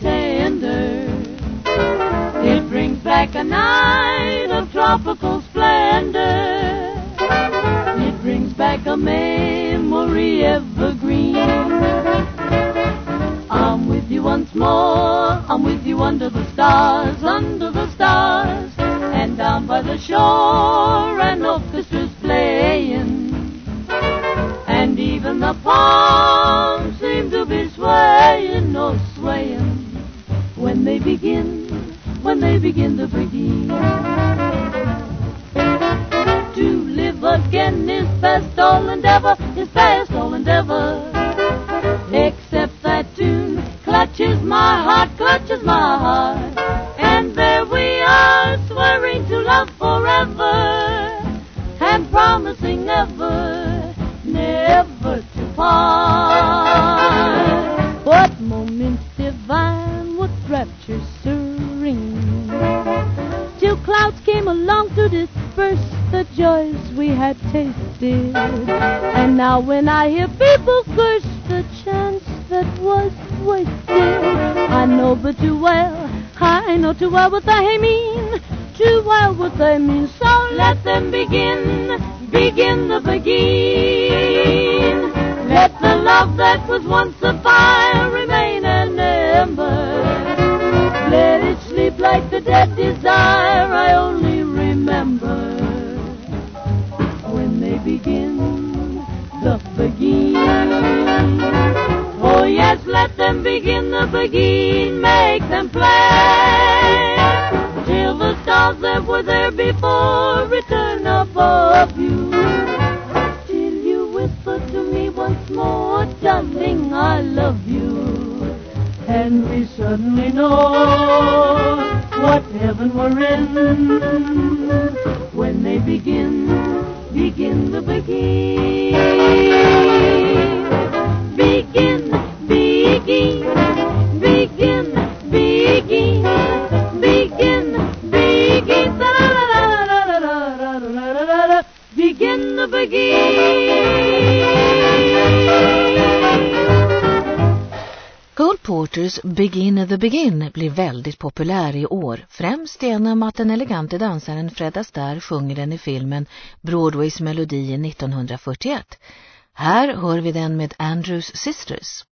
tender. It brings back a night of tropical splendor. It brings back a memory evergreen. I'm with you once more. I'm with you under the stars, under the stars, and down by the shore, an orchestra's playing. And even the palms begin, when they begin to begin. To live again is past all endeavor, is past all endeavor. Except that tune clutches my heart, clutches my heart. And there we are, swearing to love forever, and promising never, clouds came along to disperse the joys we had tasted. And now when I hear people curse the chance that was wasted, I know but too well, I know too well what they mean, too well what they mean. So let them begin, begin the Beguine. Let the love that was once a fire remain an ember. Let it sleep like the dead desire I only remember when they begin the Beguine. Oh yes, let them begin the Beguine, make them play till the stars that were there before return above you. Till you whisper to me once more, darling, I love you. And we suddenly know what heaven we're in when they begin, begin the Beguine. Begin, begin, begin, begin, begin, begin, da-da-da-da-da-da-da-da-da-da-da. begin the Beguine. Waters Begin the Begin blir väldigt populär i år, främst genom att den elegante dansaren Fred Astaire sjunger den i filmen Broadways melodi 1941. Här hör vi den med Andrews Sisters.